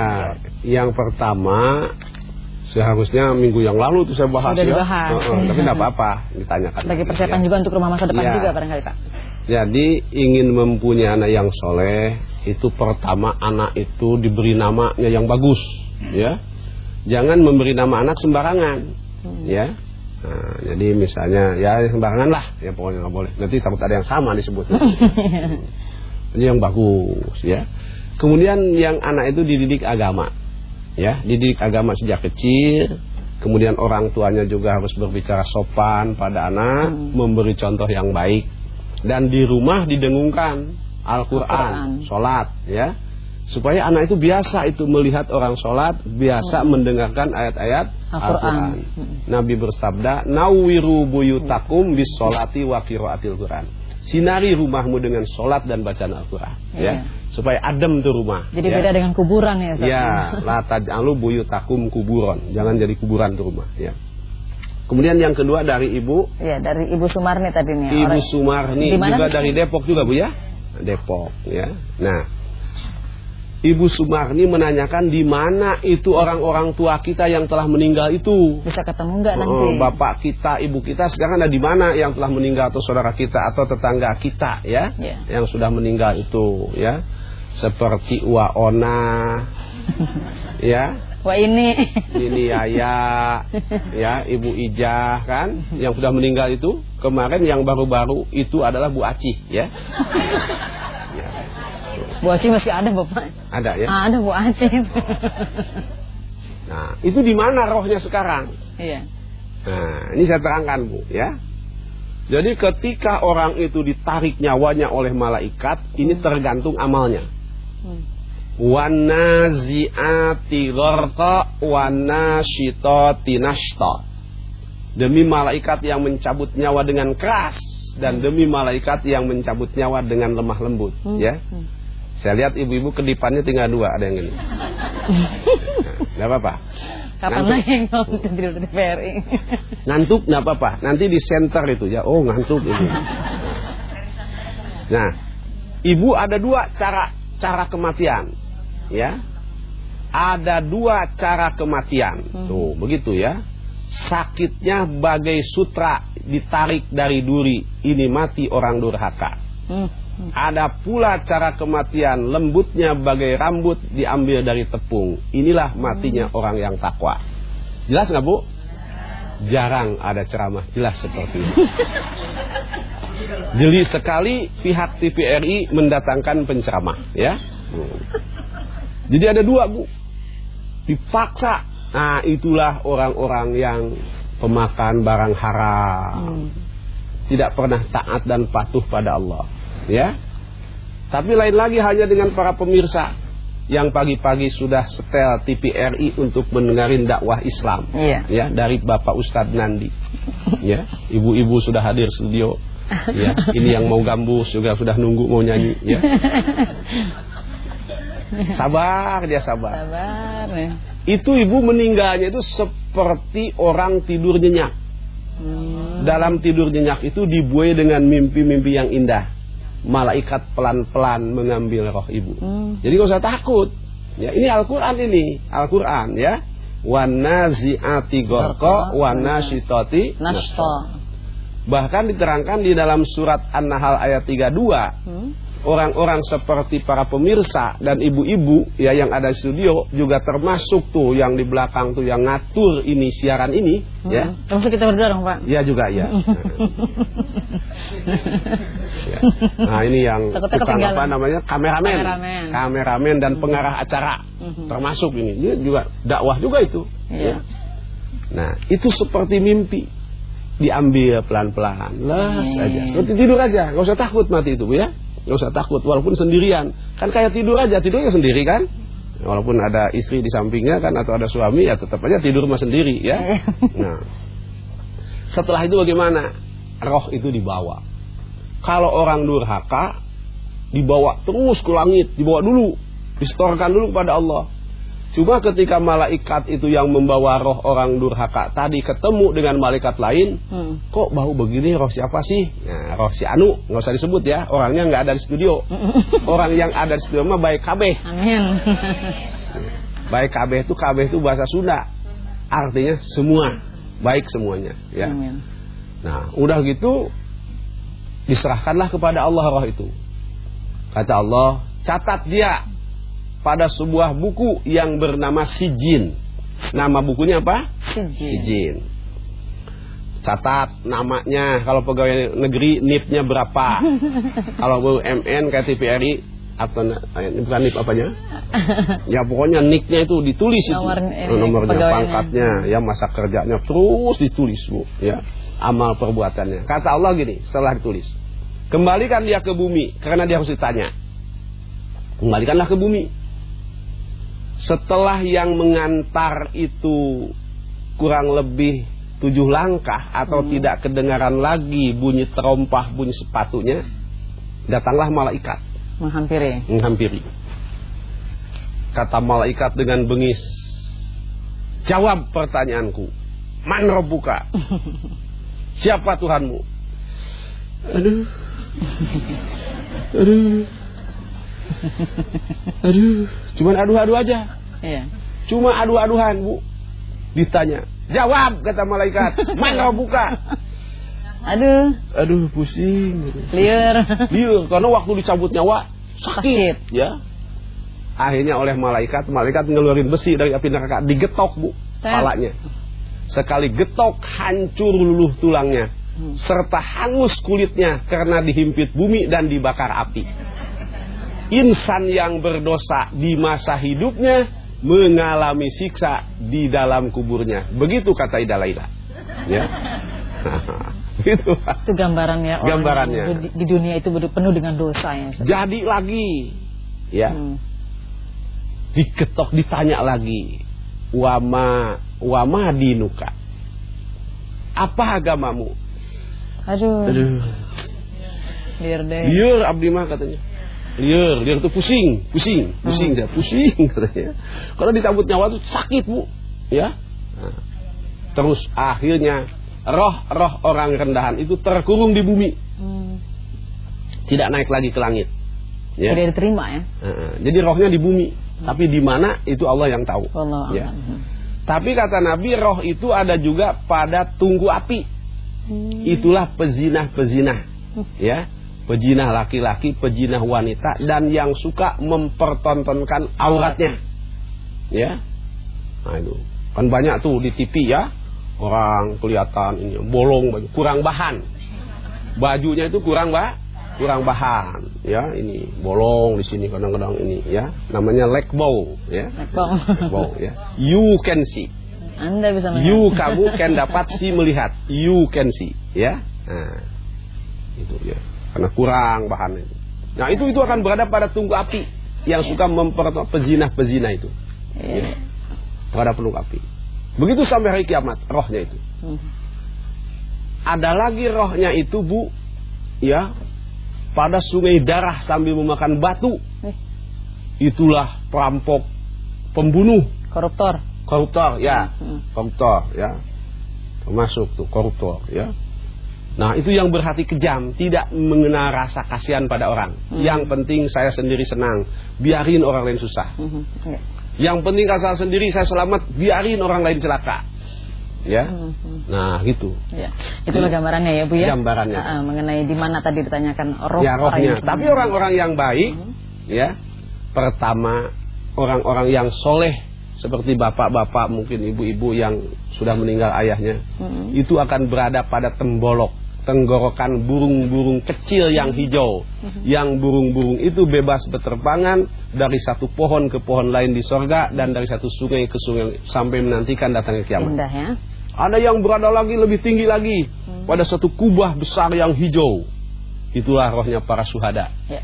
yang pertama seharusnya minggu yang lalu itu saya bahas Sudah ya. dibahas. Heeh, tapi tidak apa-apa ditanyakan. Sebagai persiapan Ya. juga untuk rumah masa depan Ya. juga barangkali Pak. Jadi ingin mempunyai anak yang soleh itu pertama anak itu diberi namanya yang bagus, ya. Jangan memberi nama anak sembarangan, Hmm. ya. Nah, jadi misalnya ya sembarangan lah, ya pokoknya nggak boleh. Nanti takut ada yang sama disebutnya. Ini yang bagus, ya. Kemudian yang anak itu dididik agama, ya, dididik agama sejak kecil. Kemudian orang tuanya juga harus berbicara sopan pada anak, Hmm. memberi contoh yang baik. Dan di rumah didengungkan Al-Quran, Al-Quran. sholat, ya, supaya anak itu biasa itu melihat orang sholat, biasa mendengarkan ayat-ayat Al-Quran. Al-Quran. Hmm. Nabi bersabda, "Nawiru buyutakum bis sholati wa qiraatil Quran." Sinari rumahmu dengan sholat dan bacaan Al-Quran, Iya. ya, supaya adem tuh rumah. Jadi ya. beda dengan kuburan ya Ustaz. Ya, la taj'alu buyutakum kuburon. Jangan jadi kuburan tuh rumah, ya. Kemudian yang kedua dari Ibu Ya, dari Ibu Sumarni tadi nih. Ibu Sumarni Di mana juga dari Depok juga Bu ya? Depok ya. Nah, Ibu Sumarni menanyakan di mana itu orang-orang tua kita yang telah meninggal itu. Bisa ketemu nggak nanti? Oh, bapak kita, ibu kita sekarang ada di mana yang telah meninggal atau saudara kita atau tetangga kita ya, Ya. yang sudah meninggal itu ya, seperti Waona, ya, Wah ini. ini Yaya, ya, Ibu Ijah kan, yang sudah meninggal itu kemarin yang baru-baru itu adalah Bu Acih ya, Bu Aceh masih ada Bapak. ada ya. Ah, ada Bu Aceh. Nah, itu di mana rohnya sekarang? Iya. Nah, ini saya terangkan Bu ya. Jadi ketika orang itu ditarik nyawanya oleh malaikat, ini tergantung amalnya. Hmm. Wanazi'ati wanasyitati nashta. Demi malaikat yang mencabut nyawa dengan keras dan demi malaikat yang mencabut nyawa dengan lemah lembut, Hmm. ya. Hmm. Saya lihat ibu-ibu kedipannya tinggal dua, ada yang ini. Tidak apa-apa. Kapan Ngantuk. lagi kalau tidur di TVRI? Ngantuk nggak apa-apa. Nanti di center itu ya. Oh ngantuk itu. Nah, ibu ada dua cara cara kematian, ya. Ada dua cara kematian. Hmm. Tuh begitu ya. Sakitnya bagai sutra ditarik dari duri. Ini mati orang durhaka. Hmm. Hmm. Ada pula cara kematian lembutnya bagai rambut diambil dari tepung. Inilah matinya orang yang takwa. Jelas nggak bu? Jarang ada ceramah jelas seperti ini. Jeli sekali pihak TVRI mendatangkan penceramah, ya. Hmm. Jadi ada dua bu, dipaksa. Nah itulah orang-orang yang pemakan barang haram Hmm. tidak pernah taat dan patuh pada Allah ya. Tapi lain lagi hanya dengan para pemirsa yang pagi-pagi sudah setel TVRI untuk mendengarin dakwah Islam. Iya. ya dari Bapak Ustadz Nandi. Ya ibu-ibu sudah hadir studio. Ya ini yang mau gambus juga sudah nunggu mau nyanyi ya. Sabar dia sabar. Sabar ya. itu ibu meninggalnya itu seperti orang tidur nyenyak. Hmm. dalam tidur nyenyak itu dibuai dengan mimpi-mimpi yang indah malaikat pelan-pelan mengambil roh ibu. Hmm. jadi gak usah takut. Ya ini Al-Quran ini. Al-Quran ya. Wanaziati gorko wanashitoti Nashta. Bahkan diterangkan di dalam surat An-Nahl ayat 32 Hmm. Orang-orang seperti para pemirsa dan ibu-ibu ya yang ada di studio juga termasuk tuh yang di belakang tuh yang ngatur ini siaran ini ya. Hmm. Termasuk kita berdua dong Pak. Ya juga ya. Ya. Nah ini yang Takutnya tukang ketinggalan. apa namanya kameramen, Kameramen. kameramen dan pengarah acara Mhm. termasuk ini Dia juga dakwah juga itu. Iya. Ya. Nah itu seperti mimpi diambil pelan-pelan, las Hmm. aja, seperti tidur aja, nggak usah takut mati itu bu ya, nggak usah takut walaupun sendirian, kan kayak tidur aja, tidurnya sendiri kan. Walaupun ada istri di sampingnya kan atau ada suami ya tetap aja tidur rumah sendiri ya. Nah, setelah itu bagaimana? Roh itu dibawa. Kalau orang durhaka dibawa terus ke langit, dibawa dulu, distorkan dulu kepada Allah. Cuma ketika malaikat itu yang membawa roh orang durhaka tadi ketemu dengan malaikat lain, Hmm. kok bau begini roh siapa sih? Nah, roh si Anu, nggak usah disebut ya, orangnya nggak ada di studio. Orang yang ada di studio mah baik kabeh. Amin. Baik kabeh itu kabeh itu bahasa Sunda, artinya semua, baik semuanya. Ya. Amin. Nah, udah gitu diserahkanlah kepada Allah roh itu. Kata Allah, catat dia pada sebuah buku yang bernama Sijin. Nama bukunya apa? Sijin. Sijin. Catat namanya, kalau pegawai negeri NIP-nya berapa. kalau BUMN TVRI apa na- eh, bukan NIP apanya? ya pokoknya NIK-nya itu ditulis Nomor- itu. eh, nomornya, pegawainya. pangkatnya, ya masa kerjanya terus ditulis, Bu, ya. Amal perbuatannya. Kata Allah gini, setelah ditulis. Kembalikan dia ke bumi karena dia harus ditanya. Kembalikanlah ke bumi. Setelah yang mengantar itu kurang lebih tujuh langkah atau tidak kedengaran lagi bunyi terompah bunyi sepatunya, datanglah malaikat Menghampiri. menghampiri. Kata malaikat dengan bengis, jawab pertanyaanku, man robbuka? Siapa Tuhanmu? Aduh, aduh, aduh, cuman adu-adu aja. Iya. Cuma adu-aduhan bu Ditanya Jawab kata malaikat Man buka Aduh, Aduh pusing liur. Liur Karena waktu dicabut nyawa Sakit, Sakit. Ya Akhirnya oleh malaikat Malaikat ngeluarin besi dari api neraka Digetok bu. Palanya Sekali getok hancur luluh tulangnya Hmm. Serta hangus kulitnya Karena dihimpit bumi dan dibakar api Insan yang berdosa di masa hidupnya mengalami siksa di dalam kuburnya. Begitu kata Ida Laila. Ya. Gitu. Itu gambarannya orang Gambarannya. di, di dunia itu penuh dengan dosa ya. Jadi lagi. Ya. Hmm. Diketok ditanya lagi. Wama wama dinuka. Apa agamamu? Aduh, Aduh. liur deh. Liur abdi mah katanya. Liur, liur itu pusing, pusing, pusing saya, pusing katanya. Kalau dicabut nyawa itu sakit bu, ya. Nah, terus akhirnya roh-roh orang rendahan itu terkurung di bumi, Hmm. tidak naik lagi ke langit. Ya. Tidak diterima ya. Nah, jadi rohnya di bumi, tapi di mana itu Allah yang tahu. Wallahu Ya. a'lam. Tapi kata Nabi roh itu ada juga pada tunggu api. Hmm. Itulah pezinah-pezinah. Ya. Pejinah laki-laki, pejinah wanita dan yang suka mempertontonkan auratnya. Ya. Nah itu. Kan banyak tuh di TV ya. Orang kelihatan ini bolong baju, kurang bahan. Bajunya itu kurang bah, kurang bahan, ya. Ini bolong di sini kadang-kadang ini ya. Namanya leg bow, ya. Bang. Bow, ya. You can see. Anda bisa melihat. You kamu can dapat si melihat. You can see, ya. Nah, itu ya. Karena kurang bahan itu. Nah itu itu akan berada pada tunggu api yang suka memper pezina-pezina itu Iya. terhadap tunggu api. Begitu sampai hari kiamat rohnya itu. Hmm. Ada lagi rohnya itu bu ya pada sungai darah sambil memakan batu. Eh, Itulah perampok, pembunuh, koruptor. koruptor ya, Hmm. koruptor ya. Termasuk tuh koruptor ya. Nah, itu yang berhati kejam, tidak mengenal rasa kasihan pada orang. Hmm. Yang penting saya sendiri senang, biarin orang lain susah. Mhm, ya. Yang penting saya sendiri saya selamat, biarin orang lain celaka. Ya. Mhm. Nah, gitu. Ya, itulah gambarannya ya Bu ya. Gambarannya. Ah, mengenai di mana tadi ditanyakan roh ya orang rohnya. yang Tapi orang-orang yang baik, Mhm. ya, pertama orang-orang yang soleh seperti bapak-bapak mungkin ibu-ibu yang sudah meninggal ayahnya, Mhm. itu akan berada pada tembolok, tenggorokan burung-burung kecil yang hijau, yang burung-burung itu bebas berterbangan dari satu pohon ke pohon lain di sorga dan dari satu sungai ke sungai sampai menantikan datangnya kiamat. Indah ya. Ada yang berada lagi lebih tinggi lagi pada satu kubah besar yang hijau. Itulah rohnya para suhada. Ya.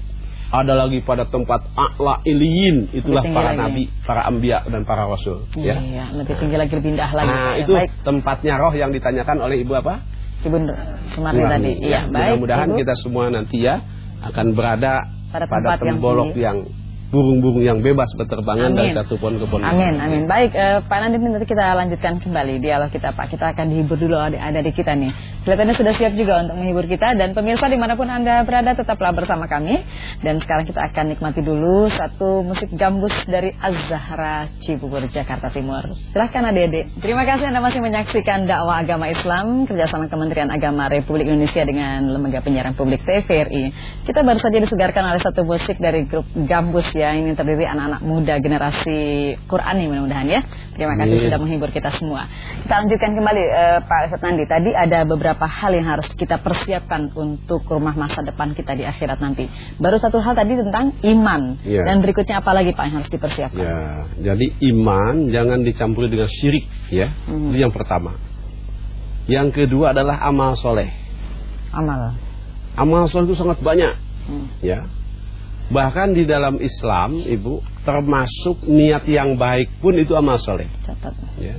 Ada lagi pada tempat a'la iliyin, itulah para lagi. nabi, para ambia dan para rasul. Iya, Ya. lebih tinggi lagi lebih indah lagi. Nah, Ya, itu baik. tempatnya roh yang ditanyakan oleh ibu apa? Ibu Sumarni Nurangi. tadi. Iya, baik. Mudah-mudahan kita semua nanti ya akan berada Pada pada, tempat yang tembolok tinggi. yang burung-burung yang bebas berterbangan dari Amin. satu pohon ke pohon. Amin, amin. Baik, eh, Pak Nandin nanti kita lanjutkan kembali dialog kita Pak. Kita akan dihibur dulu ada, ada di kita nih. Kelihatannya sudah siap juga untuk menghibur kita dan pemirsa di mana pun anda berada tetaplah bersama kami. Dan sekarang kita akan nikmati dulu satu musik gambus dari Az-Zahra Cibubur Jakarta Timur. Silahkan adik-adik. Terima kasih anda masih menyaksikan dakwah agama Islam kerjasama Kementerian Agama Republik Indonesia dengan Lembaga Penyiaran Publik TVRI. Kita baru saja disegarkan oleh satu musik dari grup Gambus ya. Ini terdiri anak-anak muda generasi Qurani mudah-mudahan ya. Terima kasih Amin. sudah menghibur kita semua. Kita lanjutkan kembali eh, Pak Ustadz Nandi. Tadi ada beberapa hal yang harus kita persiapkan untuk rumah masa depan kita di akhirat nanti. Baru satu hal tadi tentang iman. Iya. Dan berikutnya apa lagi Pak yang harus dipersiapkan? Ya, jadi iman jangan dicampuri dengan syirik ya. Mhm. Itu yang pertama. Yang kedua adalah amal soleh. Amal. Amal soleh itu sangat banyak Hmm. ya. Bahkan di dalam Islam, Ibu, termasuk niat yang baik pun itu amal soleh Catat. ya.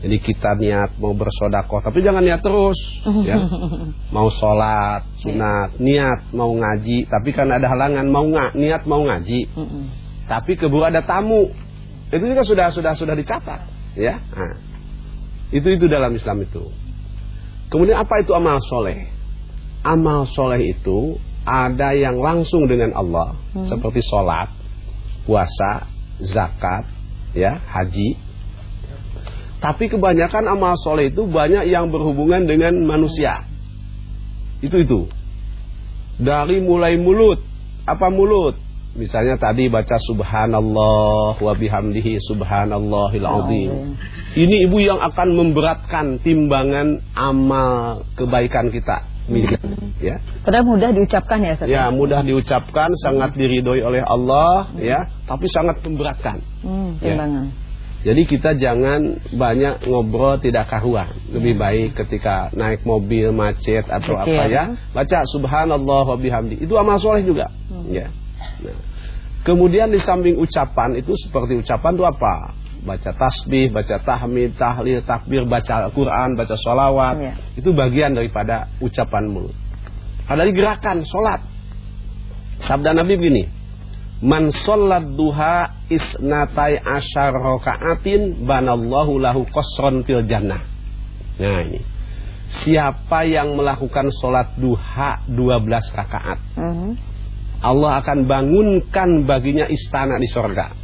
Jadi kita niat mau bersodakoh, tapi jangan niat terus ya. Mau sholat, sunat, niat mau ngaji, tapi kan ada halangan mau nggak niat mau ngaji, Mm-mm. tapi keburu ada tamu. Itu juga sudah sudah sudah dicatat, ya. Nah, itu itu dalam Islam itu. Kemudian apa itu amal soleh? Amal soleh itu ada yang langsung dengan Allah, Hmm. seperti sholat, puasa, zakat, ya, haji. Tapi kebanyakan amal soleh itu banyak yang berhubungan dengan manusia. Itu itu. Dari mulai mulut, apa mulut? Misalnya tadi baca subhanallah wa bihamdihi subhanallahil azim. Ini ibu yang akan memberatkan timbangan amal kebaikan kita. Ya. Padahal mudah diucapkan ya Ustaz. Ya, mudah diucapkan, sangat diridhoi oleh Allah, ya, tapi sangat memberatkan. Hmm, Ya. Jadi kita jangan banyak ngobrol tidak karuan. Lebih baik ketika naik mobil macet atau Zikir. apa ya, baca subhanallah wa bihamdi. Itu amal soleh juga. Ya. Nah. Kemudian di samping ucapan itu seperti ucapan itu apa? Baca tasbih, baca tahmid, tahlil, takbir, baca Al-Quran, baca sholawat. Ya. Itu bagian daripada ucapan mulut. Ada lagi gerakan, sholat. Sabda Nabi begini, Man sholat duha isnatai asyar rokaatin banallahu lahu kosron fil jannah. Nah ini. Siapa yang melakukan sholat duha 12 rakaat. Mhm. Allah akan bangunkan baginya istana di sorga.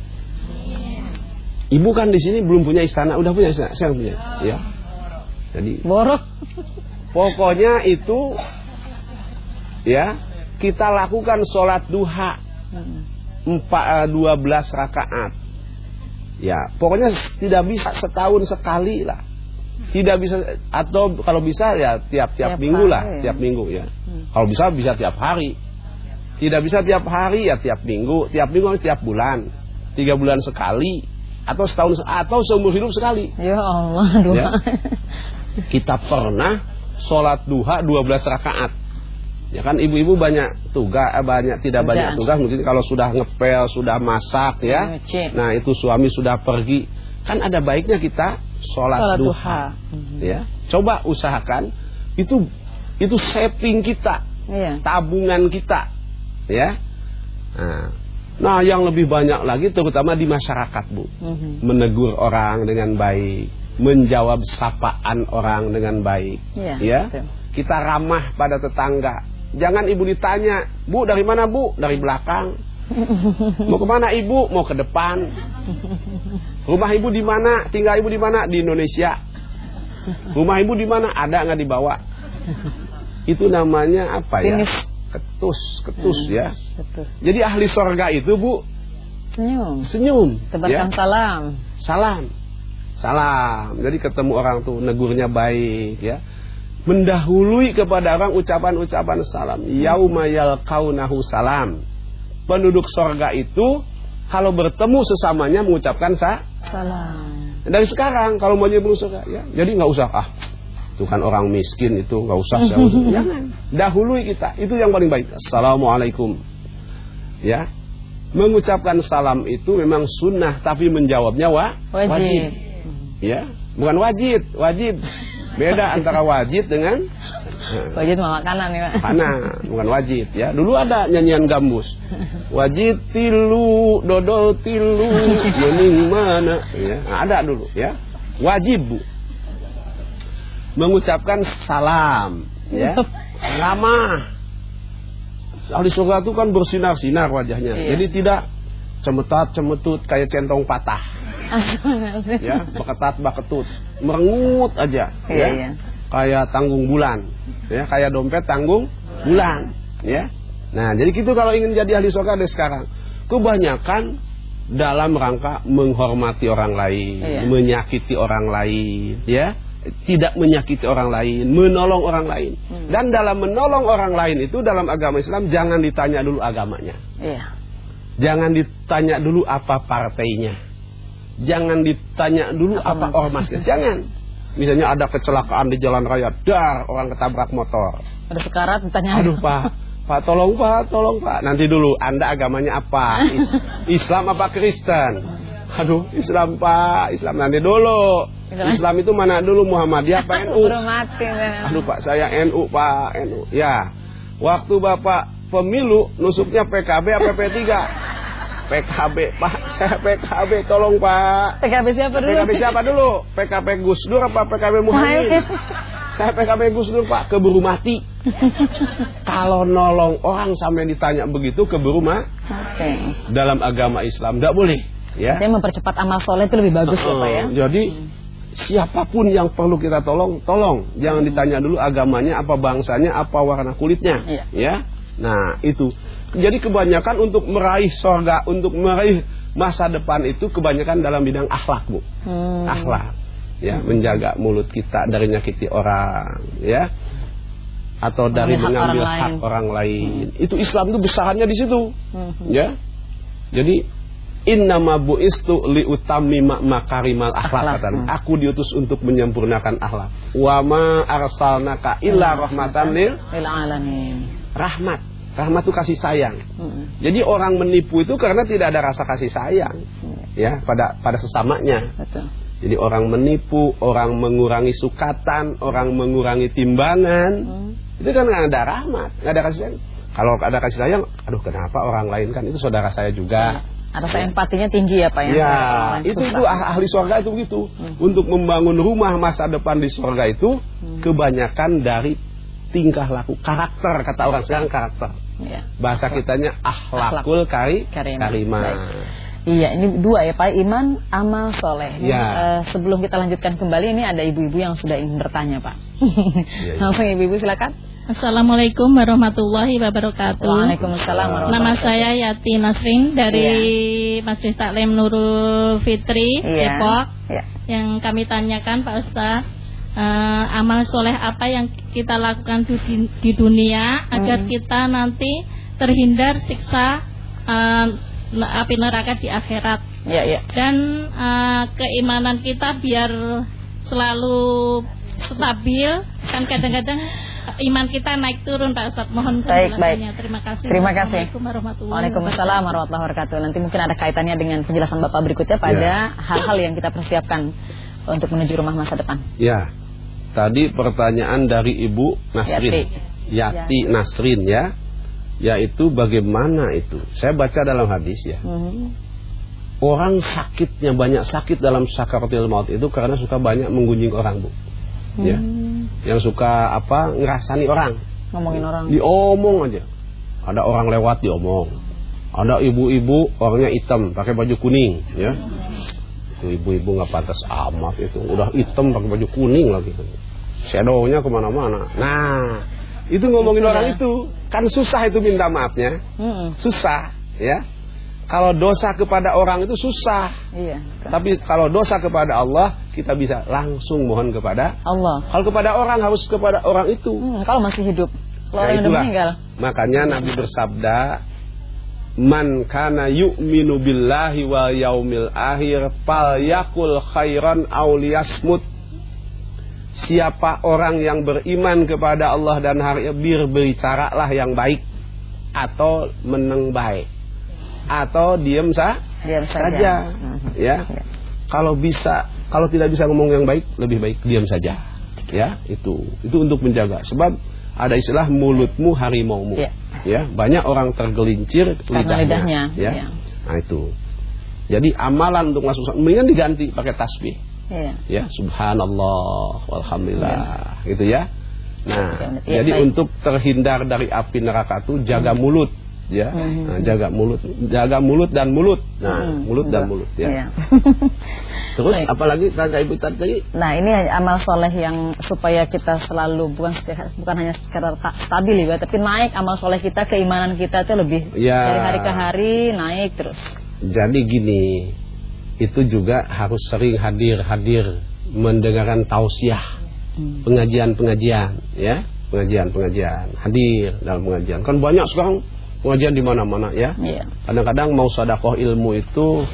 Ibu kan di sini belum punya istana, udah punya istana, saya punya. Ya. Jadi Borok. pokoknya itu ya kita lakukan sholat duha empat eh, dua belas rakaat. Ya, pokoknya tidak bisa setahun sekali lah. Tidak bisa atau kalau bisa ya tiap-tiap Tiap minggu lah, ya. tiap minggu ya. Hmm. Kalau bisa bisa tiap hari. Tidak bisa tiap hari ya tiap minggu, tiap minggu harus tiap bulan. Tiga bulan sekali atau setahun atau seumur hidup sekali. Ya Allah. Ya. Kita pernah sholat duha 12 rakaat. Ya kan ibu-ibu banyak tugas, eh, banyak tidak banyak Kerjaan. tugas mungkin kalau sudah ngepel, sudah masak ya. Nyuci. Nah, itu suami sudah pergi. Kan ada baiknya kita sholat, Sholat duha. duha. Ya. Coba usahakan itu itu saving kita Iya. tabungan kita, ya. Nah, nah, yang lebih banyak lagi terutama di masyarakat, Bu. Mhm. Menegur orang dengan baik, menjawab sapaan orang dengan baik, Iya, ya. betul. Kita ramah pada tetangga. Jangan ibu ditanya, Bu dari mana Bu? Dari belakang. Mau ke mana ibu? Mau ke depan. Rumah ibu di mana? Tinggal ibu di mana? Di Indonesia. Rumah ibu di mana? Ada nggak dibawa? Itu namanya apa ya? Finish. Ketus, ketus Hmm, ya. Betul. Jadi ahli sorga itu bu Senyum. senyum, Tebarkan ya. salam. salam, salam. Jadi ketemu orang tuh negurnya baik ya. Mendahului kepada orang ucapan-ucapan salam. Yauma yalqaunahu salam. Penduduk sorga itu kalau bertemu sesamanya mengucapkan sa Salam. dari sekarang kalau mau jadi penduduk sorga ya. Jadi nggak usah ah itu kan orang miskin itu nggak usah saya usah. jangan dahului kita itu yang paling baik assalamualaikum ya mengucapkan salam itu memang sunnah tapi menjawabnya wa Wajib. ya bukan wajib wajib beda antara wajib dengan Wajib mau makanan ya, Pak. Pana, bukan wajib ya. Dulu ada nyanyian gambus. Wajib tilu, dodol tilu, yening mana ya. Nah, ada dulu ya. Wajib Bu. Mengucapkan salam ya. Ramah. Ahli surga itu kan bersinar-sinar wajahnya. Iya. Jadi tidak cemetat cemetut kayak centong patah ya, beketat baketut. Merengut aja Iya, ya iya. kayak tanggung bulan, ya, kayak dompet tanggung bulan, ya. Nah, jadi gitu kalau ingin jadi ahli surga dari sekarang. Kebanyakan dalam rangka menghormati orang lain, Iya. menyakiti orang lain, ya. Tidak menyakiti orang lain, menolong orang lain. Hmm. Dan dalam menolong orang lain itu dalam agama Islam jangan ditanya dulu agamanya. Iya. Jangan ditanya dulu apa partainya. Jangan ditanya dulu Apa apa, mas- ormasnya. Jangan. Misalnya ada kecelakaan di jalan raya, dar orang ketabrak motor. Udah sekarat ditanya. Aduh Pak, Pak tolong Pak, tolong Pak. Nanti dulu Anda agamanya apa? Is- Islam apa Kristen? Aduh, Islam Pak, Islam nanti dulu. Islam. Islam itu mana dulu Muhammadiyah apa NU? Baru mati. kan. Aduh Pak, saya NU Pak, NU. Ya, waktu Bapak pemilu nusuknya PKB apa P3? PKB Pak, saya PKB, tolong Pak. PKB siapa dulu? PKB siapa dulu? PKB Gus Dur apa PKB Muhammad? Saya PKB Gus Dur Pak, keburu mati. Kalau nolong orang sampai ditanya begitu keburu mah Oke. dalam agama Islam tidak boleh, ya. Artinya mempercepat amal soleh itu lebih bagus ya Pak ya. Uh, Jadi siapa pun yang perlu kita tolong, tolong. Jangan ditanya dulu agamanya, apa bangsanya, apa warna kulitnya, Iya. ya. Nah itu. Jadi kebanyakan untuk meraih sorga, untuk meraih masa depan itu kebanyakan dalam bidang akhlak bu, Hmm. akhlak, ya menjaga mulut kita dari nyakiti orang, ya. Atau dari Mengambil hak mengambil orang hak lain. orang lain. Itu Islam itu besarannya di situ Mhm. ya jadi innama buistu li utami makarimal akhlak Akhlak, kata Nabi. hmm. aku diutus untuk menyempurnakan akhlak wa ma arsalnaka illa rahmatan lil alamin. rahmat rahmat itu kasih sayang Mhm. jadi orang menipu itu karena tidak ada rasa kasih sayang ya pada pada sesamanya Betul. jadi orang menipu orang mengurangi sukatan orang mengurangi timbangan Hmm. itu kan nggak ada rahmat nggak ada kasih sayang kalau ada kasih sayang aduh kenapa orang lain kan itu saudara saya juga Rasa empatinya tinggi ya Pak ya. Ya, itu itu ah- ahli surga itu begitu. Untuk membangun rumah masa depan di surga itu kebanyakan dari tingkah laku, karakter kata orang sekarang karakter. Iya. Bahasa kitanya akhlakul kari Karimah. karimah. Iya, ini dua ya Pak, iman, amal soleh. Ini, Ya. eh, sebelum kita lanjutkan kembali, ini ada ibu-ibu yang sudah ingin bertanya Pak. iya. Langsung ibu-ibu silakan. Assalamualaikum warahmatullahi wabarakatuh. Waalaikumsalam warahmatullahi Nama saya Yati Nasrin dari Masjid Taklim Nurul Fitri Iya. Depok. Iya. Yang kami tanyakan Pak Ustadz, eh, amal soleh apa yang kita lakukan di, di dunia agar Hmm. kita nanti terhindar siksa eh, api neraka di akhirat Iya, iya. dan eh, keimanan kita biar selalu stabil kan kadang-kadang iman kita naik turun Pak Ustadz mohon Baik, penjelasannya baik. terima kasih Terima kasih. Assalamualaikum warahmatullahi Waalaikumsalam warahmatullahi wabarakatuh. Nanti mungkin ada kaitannya dengan penjelasan Bapak berikutnya pada Ya. hal-hal yang kita persiapkan untuk menuju rumah masa depan. Ya. Tadi pertanyaan dari Ibu Nasrin. Yati. Yati Nasrin ya yaitu bagaimana itu saya baca dalam hadis ya Mhm. orang sakitnya banyak sakit dalam sakaratul maut itu karena suka banyak menggunjing orang bu ya. Hmm. yang suka apa ngerasani orang. Ngomongin orang. diomong aja. Ada orang lewat diomong. Ada ibu-ibu orangnya hitam pakai baju kuning ya. Itu ibu-ibu nggak pantas amat itu. Udah hitam pakai baju kuning lagi. Shadownya ke mana-mana. Nah itu ngomongin Iya. orang itu. Kan susah itu minta maafnya. Mm-mm. susah ya kalau dosa kepada orang itu susah Iya. tapi kalau dosa kepada Allah kita bisa langsung mohon kepada Allah. kalau kepada orang harus kepada orang itu Hmm, kalau masih hidup. Kalau Ya, orang yang udah itulah. meninggal. Makanya Nabi bersabda, "Man kana yu'minu billahi wal yaumil akhir falyakul khairan aw liyasmut." Siapa orang yang beriman kepada Allah dan hari akhir berbicaralah yang baik atau meneng baik atau diam sah Diam saja. saja. Mhm. Ya. Ya. Kalau bisa, kalau tidak bisa ngomong yang baik, lebih baik diam saja. Ya, itu. Itu untuk menjaga. Sebab ada istilah mulutmu harimaumu. Ya. Ya, banyak orang tergelincir Karena lidahnya, Ya. ya. Nah, itu. Jadi amalan untuk masuk surga mendingan diganti pakai tasbih. Iya. Ya, subhanallah walhamdulillah. Gitu ya. Nah, Ya, jadi baik. untuk terhindar dari api neraka itu jaga mulut ya. Mhm. Nah, jaga mulut, jaga mulut dan mulut. Nah, Hmm, mulut dan mulut ya. Iya. Terus Baik. apalagi tanya ibu tadi? Nah ini amal soleh yang supaya kita selalu bukan bukan hanya sekedar ta- stabil ya, tapi naik amal soleh kita, keimanan kita itu lebih Ya. dari hari ke hari naik terus. Jadi gini, itu juga harus sering hadir-hadir mendengarkan tausiah, Hmm. pengajian-pengajian, ya, pengajian-pengajian, hadir dalam pengajian. Kan banyak sekarang pengajian di mana-mana, ya. Iya. Kadang-kadang mau sodakoh ilmu itu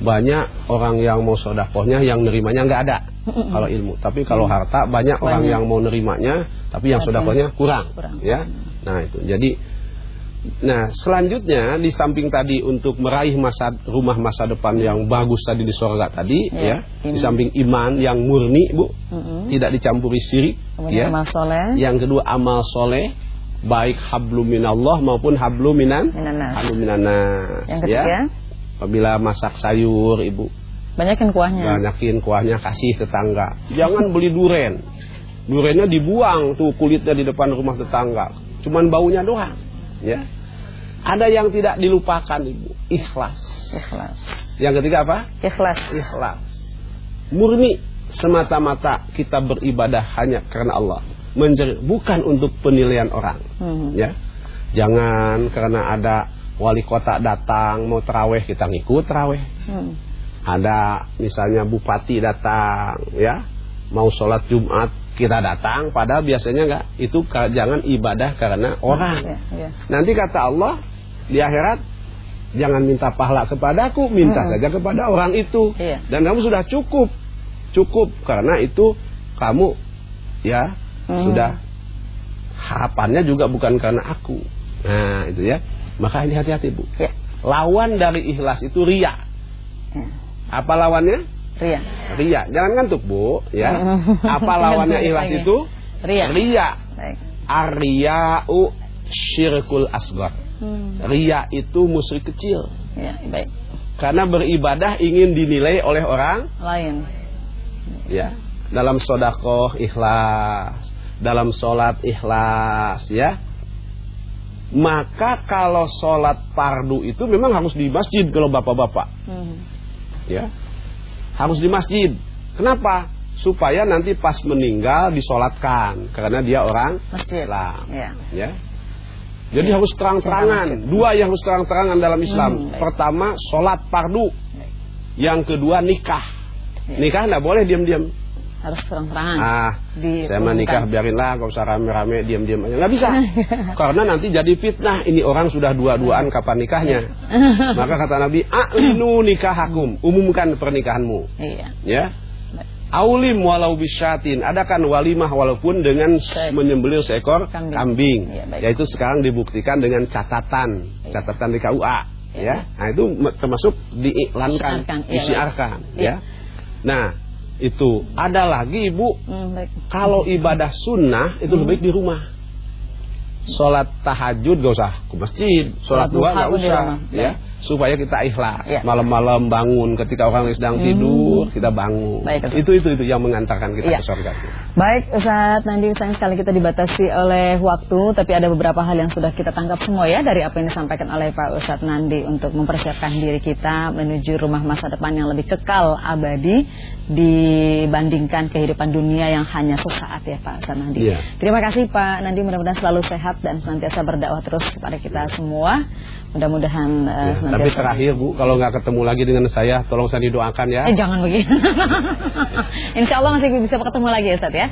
banyak orang yang mau sodakohnya yang nerimanya nggak ada kalau ilmu. Tapi kalau harta banyak orang Banyak. yang mau nerimanya tapi yang sodakohnya kurang, kurang. ya. Nah itu. Jadi, nah selanjutnya di samping tadi untuk meraih masa rumah masa depan yang bagus tadi di surga tadi, Ya, ya. Di samping iman yang murni, bu, Mm-mm. tidak dicampuri syirik, ya. amal soleh. Yang kedua amal soleh baik hablu minallah maupun hablu minan minanas. Yang ketiga, ya. Apabila masak sayur, ibu banyakin kuahnya. banyakin kuahnya kasih tetangga. Jangan beli duren. Durennya dibuang tuh kulitnya di depan rumah tetangga. Cuman baunya doang, ya. Ada yang tidak dilupakan, ibu, ikhlas. Ikhlas. Yang ketiga apa? Ikhlas. ikhlas. Murni semata-mata kita beribadah hanya karena Allah. Menjer bukan untuk penilaian orang. Hmm. Ya. Jangan karena ada wali kota datang mau teraweh kita ngikut teraweh. Hmm. Ada misalnya bupati datang ya mau sholat Jumat kita datang padahal biasanya enggak itu jangan ibadah karena orang. Ya, ya. Nanti kata Allah di akhirat jangan minta pahala kepadaku, minta Mm-mm. saja kepada orang itu. Iya. Dan kamu sudah cukup. Cukup karena itu kamu ya Mm. sudah harapannya juga bukan karena aku. Nah, itu ya. Maka ini hati-hati, Bu. Ya. Lawan dari ikhlas itu ria. Ya. Apa lawannya? Ria. Ria. Jangan ngantuk, Bu, ya. Apa lawannya ikhlas itu? Ria. Ria. Arya'u syirkul asgar. Hmm. Ria itu musyrik kecil. Ya, baik. Karena beribadah ingin dinilai oleh orang Lain. ya. Dalam sodakoh ikhlas, dalam sholat ikhlas ya. Maka kalau sholat fardu itu memang harus di masjid kalau bapak-bapak Hmm. ya. Harus di masjid. Kenapa? Supaya nanti pas meninggal disolatkan karena dia orang Masjid. Islam. Ya. Ya. Jadi harus terang-terangan. Dua yang harus terang-terangan dalam Islam. Hmm. Pertama, sholat fardu. Yang kedua, nikah. Ya. Nikah nggak boleh diam-diam. Harus terang-terangan. Ah, Di- saya mah nikah biarinlah, gak usah rame-rame, diam-diam aja. Nggak bisa. Karena nanti jadi fitnah. Ini orang sudah dua-duaan kapan nikahnya. Maka kata Nabi, a'linu nikahakum. Umumkan pernikahanmu. Iya. Ya. Aulim walau bisyatin. Adakan walimah walaupun dengan menyembelih seekor Kambing. kambing. Baik. Yaitu sekarang dibuktikan dengan catatan, Iya. catatan di KUA. Iya. Ya. Nah itu termasuk diiklankan, Siarkan, iya, disiarkan. baik. Ya. Nah itu ada lagi ibu. Hmm, baik. Kalau ibadah sunnah itu lebih baik di rumah. sholat tahajud gak usah ke masjid, sholat Sholat duha gak usah, ya supaya kita ikhlas. Ya. Malam-malam bangun ketika orang sedang tidur kita bangun. Baik, itu itu itu yang mengantarkan kita Ya. ke surga. Baik Ustaz Nandi sayang sekali kita dibatasi oleh waktu Tapi ada beberapa hal yang sudah kita tangkap semua ya Dari apa yang disampaikan oleh Pak Ustaz Nandi Untuk mempersiapkan diri kita menuju rumah masa depan yang lebih kekal abadi Dibandingkan kehidupan dunia yang hanya sesaat ya Pak Ustaz Nandi Iya. Terima kasih Pak Nandi mudah-mudahan selalu sehat dan senantiasa berdakwah terus kepada kita semua Mudah-mudahan eh, Ya, tapi terakhir Bu, kalau nggak ketemu lagi dengan saya, tolong saya didoakan ya. Eh jangan begitu. Insya Allah masih bisa ketemu lagi ya Ustaz ya.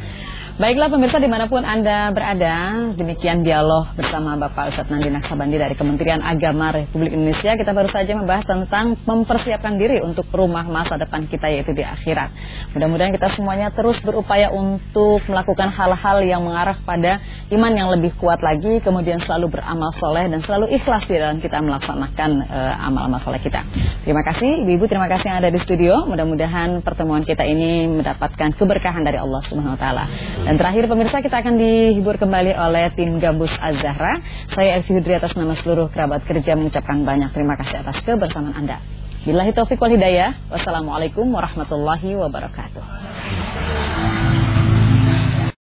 Baiklah pemirsa di mana pun Anda berada, demikian dialog bersama Bapak Ustadz Nandi Naksabandi dari Kementerian Agama Republik Indonesia. Kita baru saja membahas tentang mempersiapkan diri untuk rumah masa depan kita yaitu di akhirat. Mudah-mudahan kita semuanya terus berupaya untuk melakukan hal-hal yang mengarah pada iman yang lebih kuat lagi, kemudian selalu beramal soleh dan selalu ikhlas di dalam kita melaksanakan eh, amal-amal soleh kita. Terima kasih Ibu-ibu, terima kasih yang ada di studio. Mudah-mudahan pertemuan kita ini mendapatkan keberkahan dari Allah Subhanahu wa taala. Dan terakhir pemirsa kita akan dihibur kembali oleh tim Gambus Az-Zahra. Saya Elvi Hudri atas nama seluruh kerabat kerja mengucapkan banyak terima kasih atas kebersamaan Anda. Billahi taufiq wal hidayah. Wassalamualaikum warahmatullahi wabarakatuh.